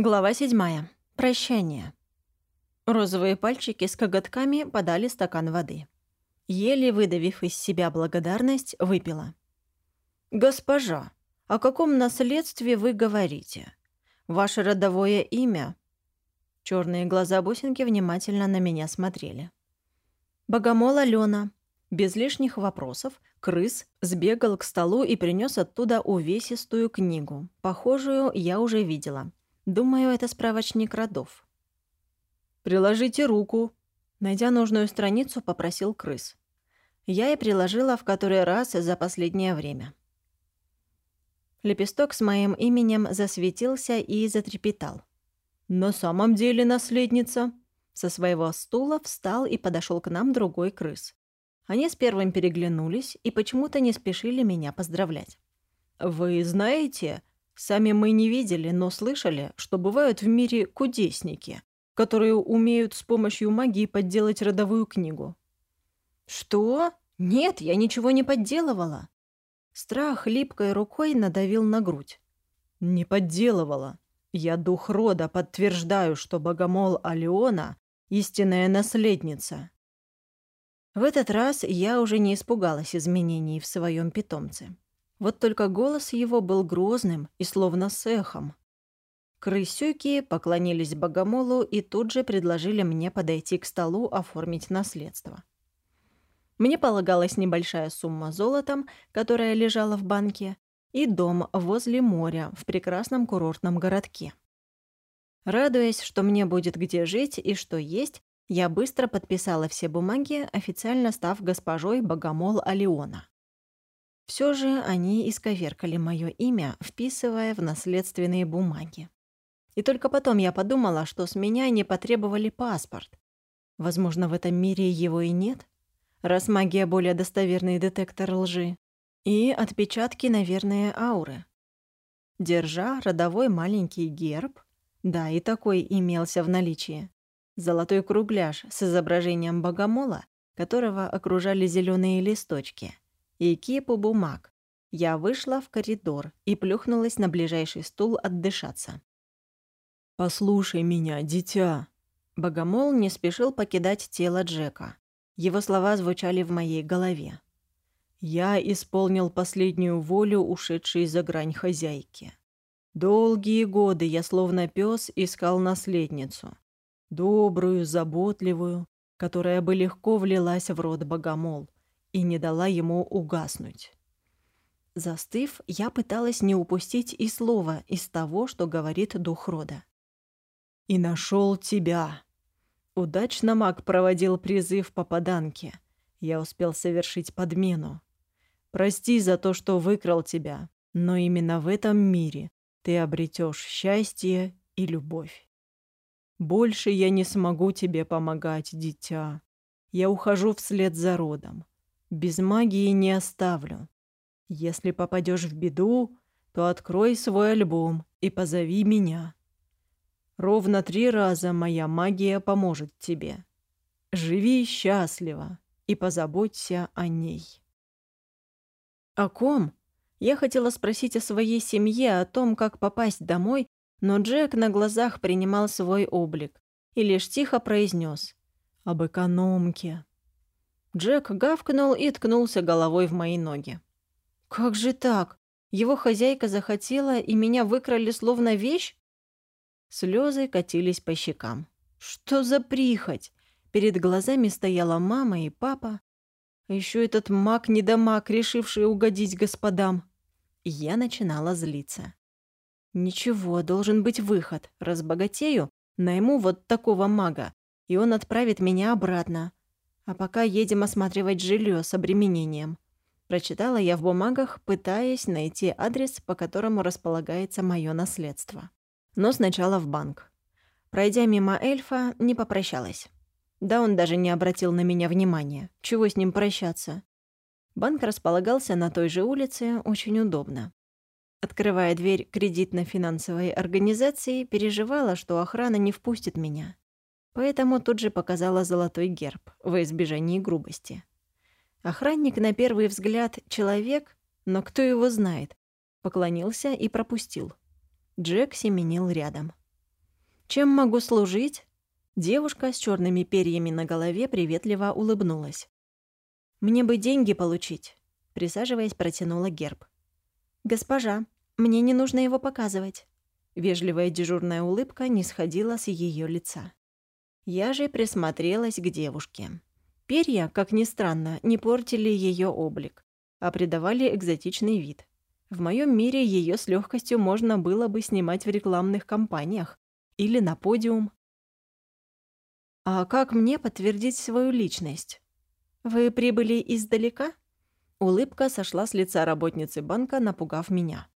Глава седьмая. Прощание. Розовые пальчики с коготками подали стакан воды. Еле выдавив из себя благодарность, выпила. «Госпожа, о каком наследстве вы говорите? Ваше родовое имя?» Черные глаза бусинки внимательно на меня смотрели. «Богомол Алена». Без лишних вопросов крыс сбегал к столу и принес оттуда увесистую книгу. Похожую я уже видела — Думаю, это справочник родов. «Приложите руку», — найдя нужную страницу, попросил крыс. Я и приложила в который раз за последнее время. Лепесток с моим именем засветился и затрепетал. «На самом деле, наследница!» Со своего стула встал и подошел к нам другой крыс. Они с первым переглянулись и почему-то не спешили меня поздравлять. «Вы знаете, Сами мы не видели, но слышали, что бывают в мире кудесники, которые умеют с помощью магии подделать родовую книгу. «Что? Нет, я ничего не подделывала». Страх липкой рукой надавил на грудь. «Не подделывала. Я дух рода подтверждаю, что богомол Алиона — истинная наследница». В этот раз я уже не испугалась изменений в своем питомце. Вот только голос его был грозным и словно с эхом. Крысюки поклонились богомолу и тут же предложили мне подойти к столу оформить наследство. Мне полагалась небольшая сумма золотом, которая лежала в банке, и дом возле моря в прекрасном курортном городке. Радуясь, что мне будет где жить и что есть, я быстро подписала все бумаги, официально став госпожой Богомол Алиона. Все же они исковеркали мое имя, вписывая в наследственные бумаги. И только потом я подумала, что с меня не потребовали паспорт. Возможно, в этом мире его и нет, раз магия более достоверный детектор лжи. И отпечатки, наверное, ауры. Держа родовой маленький герб, да, и такой имелся в наличии, золотой кругляш с изображением богомола, которого окружали зеленые листочки — и кипу бумаг. Я вышла в коридор и плюхнулась на ближайший стул отдышаться. «Послушай меня, дитя!» Богомол не спешил покидать тело Джека. Его слова звучали в моей голове. «Я исполнил последнюю волю, ушедшей за грань хозяйки. Долгие годы я, словно пес, искал наследницу. Добрую, заботливую, которая бы легко влилась в род богомол и не дала ему угаснуть. Застыв, я пыталась не упустить и слова из того, что говорит дух рода. «И нашел тебя!» Удачно маг проводил призыв попаданки. Я успел совершить подмену. Прости за то, что выкрал тебя, но именно в этом мире ты обретешь счастье и любовь. Больше я не смогу тебе помогать, дитя. Я ухожу вслед за родом. Без магии не оставлю. Если попадешь в беду, то открой свой альбом и позови меня. Ровно три раза моя магия поможет тебе. Живи счастливо и позаботься о ней. О ком? Я хотела спросить о своей семье, о том, как попасть домой, но Джек на глазах принимал свой облик и лишь тихо произнес «Об экономке». Джек гавкнул и ткнулся головой в мои ноги. «Как же так? Его хозяйка захотела, и меня выкрали словно вещь?» Слезы катились по щекам. «Что за прихоть?» Перед глазами стояла мама и папа. Еще этот маг-недомаг, решивший угодить господам. Я начинала злиться. «Ничего, должен быть выход. Разбогатею, найму вот такого мага, и он отправит меня обратно. А пока едем осматривать жилье с обременением. Прочитала я в бумагах, пытаясь найти адрес, по которому располагается мое наследство. Но сначала в банк. Пройдя мимо эльфа, не попрощалась. Да он даже не обратил на меня внимания. Чего с ним прощаться? Банк располагался на той же улице, очень удобно. Открывая дверь кредитно-финансовой организации, переживала, что охрана не впустит меня. Поэтому тут же показала золотой герб, во избежание грубости. Охранник на первый взгляд человек, но кто его знает, поклонился и пропустил. Джек семенил рядом. Чем могу служить?» Девушка с черными перьями на голове приветливо улыбнулась. «Мне бы деньги получить», — присаживаясь, протянула герб. «Госпожа, мне не нужно его показывать». Вежливая дежурная улыбка не сходила с ее лица. Я же присмотрелась к девушке. Перья, как ни странно, не портили ее облик, а придавали экзотичный вид. В моем мире ее с легкостью можно было бы снимать в рекламных кампаниях или на подиум. «А как мне подтвердить свою личность? Вы прибыли издалека?» Улыбка сошла с лица работницы банка, напугав меня.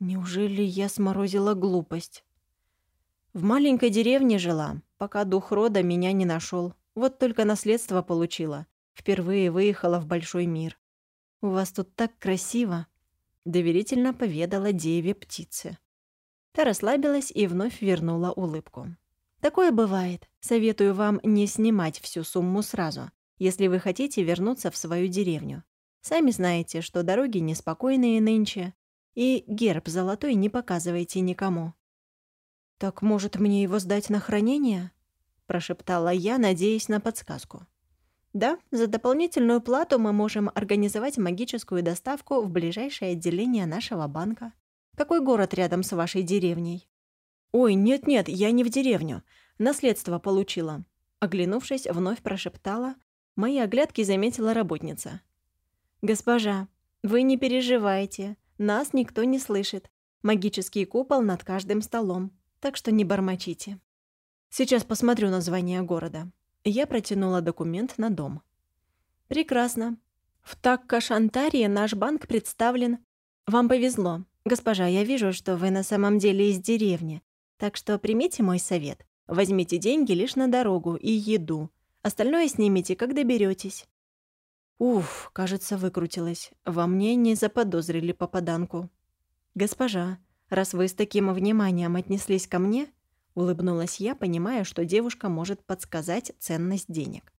«Неужели я сморозила глупость?» В маленькой деревне жила, пока дух рода меня не нашел. Вот только наследство получила. Впервые выехала в большой мир. «У вас тут так красиво!» — доверительно поведала деве птице. Та расслабилась и вновь вернула улыбку. Такое бывает. Советую вам не снимать всю сумму сразу, если вы хотите вернуться в свою деревню. Сами знаете, что дороги неспокойные нынче, и герб золотой не показывайте никому. «Так, может, мне его сдать на хранение?» – прошептала я, надеясь на подсказку. «Да, за дополнительную плату мы можем организовать магическую доставку в ближайшее отделение нашего банка. Какой город рядом с вашей деревней?» «Ой, нет-нет, я не в деревню. Наследство получила». Оглянувшись, вновь прошептала. Мои оглядки заметила работница. «Госпожа, вы не переживайте. Нас никто не слышит. Магический купол над каждым столом. Так что не бормочите». «Сейчас посмотрю название города». Я протянула документ на дом. «Прекрасно. В Таккашантарии наш банк представлен. Вам повезло. Госпожа, я вижу, что вы на самом деле из деревни. Так что примите мой совет. Возьмите деньги лишь на дорогу и еду. Остальное снимите, как доберетесь. Уф, кажется, выкрутилась. Во мне не заподозрили попаданку. Госпожа, раз вы с таким вниманием отнеслись ко мне, улыбнулась я, понимая, что девушка может подсказать ценность денег.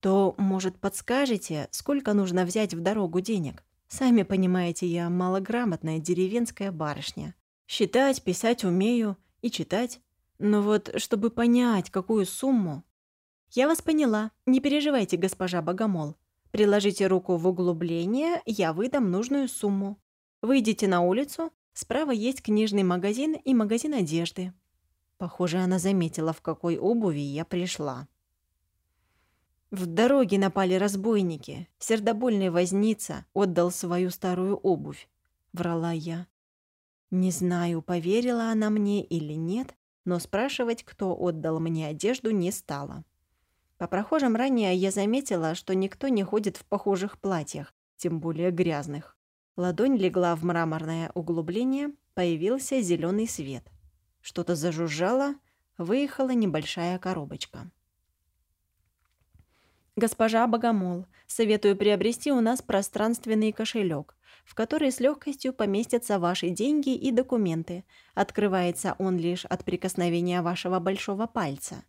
То, может, подскажете, сколько нужно взять в дорогу денег? Сами понимаете, я малограмотная деревенская барышня. Считать, писать умею, и читать. Но вот, чтобы понять, какую сумму... Я вас поняла. Не переживайте, госпожа Богомол. Приложите руку в углубление, я выдам нужную сумму. Выйдите на улицу, справа есть книжный магазин и магазин одежды. Похоже, она заметила, в какой обуви я пришла. В дороге напали разбойники. Сердобольный возница отдал свою старую обувь. Врала я. Не знаю, поверила она мне или нет, но спрашивать, кто отдал мне одежду, не стала. По прохожим ранее я заметила, что никто не ходит в похожих платьях, тем более грязных. Ладонь легла в мраморное углубление, появился зеленый свет. Что-то зажужжало, выехала небольшая коробочка. «Госпожа Богомол, советую приобрести у нас пространственный кошелек в который с легкостью поместятся ваши деньги и документы. Открывается он лишь от прикосновения вашего большого пальца.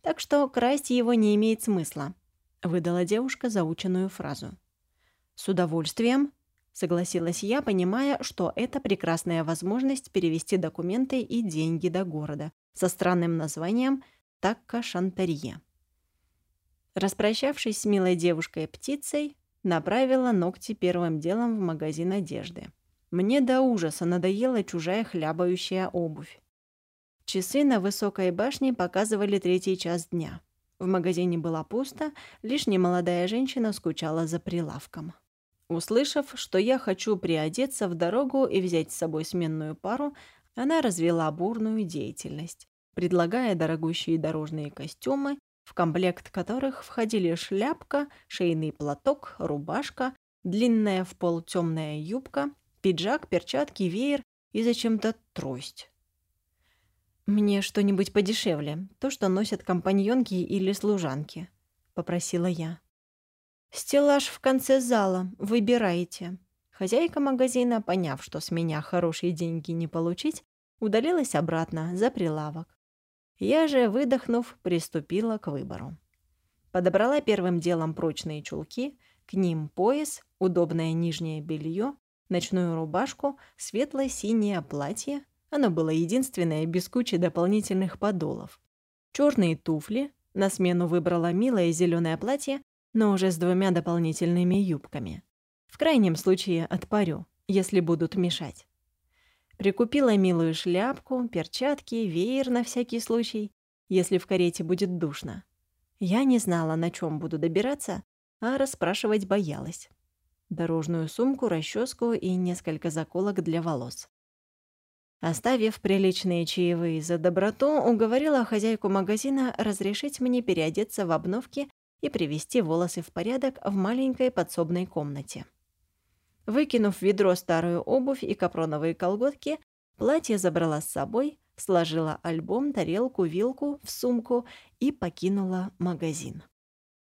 Так что красть его не имеет смысла», — выдала девушка заученную фразу. «С удовольствием», — согласилась я, понимая, что это прекрасная возможность перевести документы и деньги до города со странным названием Такка-Шантарье. Распрощавшись с милой девушкой-птицей, Направила ногти первым делом в магазин одежды. Мне до ужаса надоела чужая хлябающая обувь. Часы на высокой башне показывали третий час дня. В магазине было пусто, лишь немолодая женщина скучала за прилавком. Услышав, что я хочу приодеться в дорогу и взять с собой сменную пару, она развела бурную деятельность, предлагая дорогущие дорожные костюмы в комплект которых входили шляпка, шейный платок, рубашка, длинная в пол темная юбка, пиджак, перчатки, веер и зачем-то трость. «Мне что-нибудь подешевле, то, что носят компаньонки или служанки», — попросила я. «Стеллаж в конце зала, выбирайте». Хозяйка магазина, поняв, что с меня хорошие деньги не получить, удалилась обратно за прилавок. Я же, выдохнув, приступила к выбору. Подобрала первым делом прочные чулки, к ним пояс, удобное нижнее белье, ночную рубашку, светло-синее платье, Оно было единственное, без кучи дополнительных подолов. Черные туфли, на смену выбрала милое зеленое платье, но уже с двумя дополнительными юбками. В крайнем случае отпарю, если будут мешать. Прикупила милую шляпку, перчатки, веер на всякий случай, если в карете будет душно. Я не знала, на чем буду добираться, а расспрашивать боялась. Дорожную сумку, расческу и несколько заколок для волос. Оставив приличные чаевые за доброту, уговорила хозяйку магазина разрешить мне переодеться в обновки и привести волосы в порядок в маленькой подсобной комнате. Выкинув в ведро старую обувь и капроновые колготки, платье забрала с собой, сложила альбом, тарелку, вилку в сумку и покинула магазин.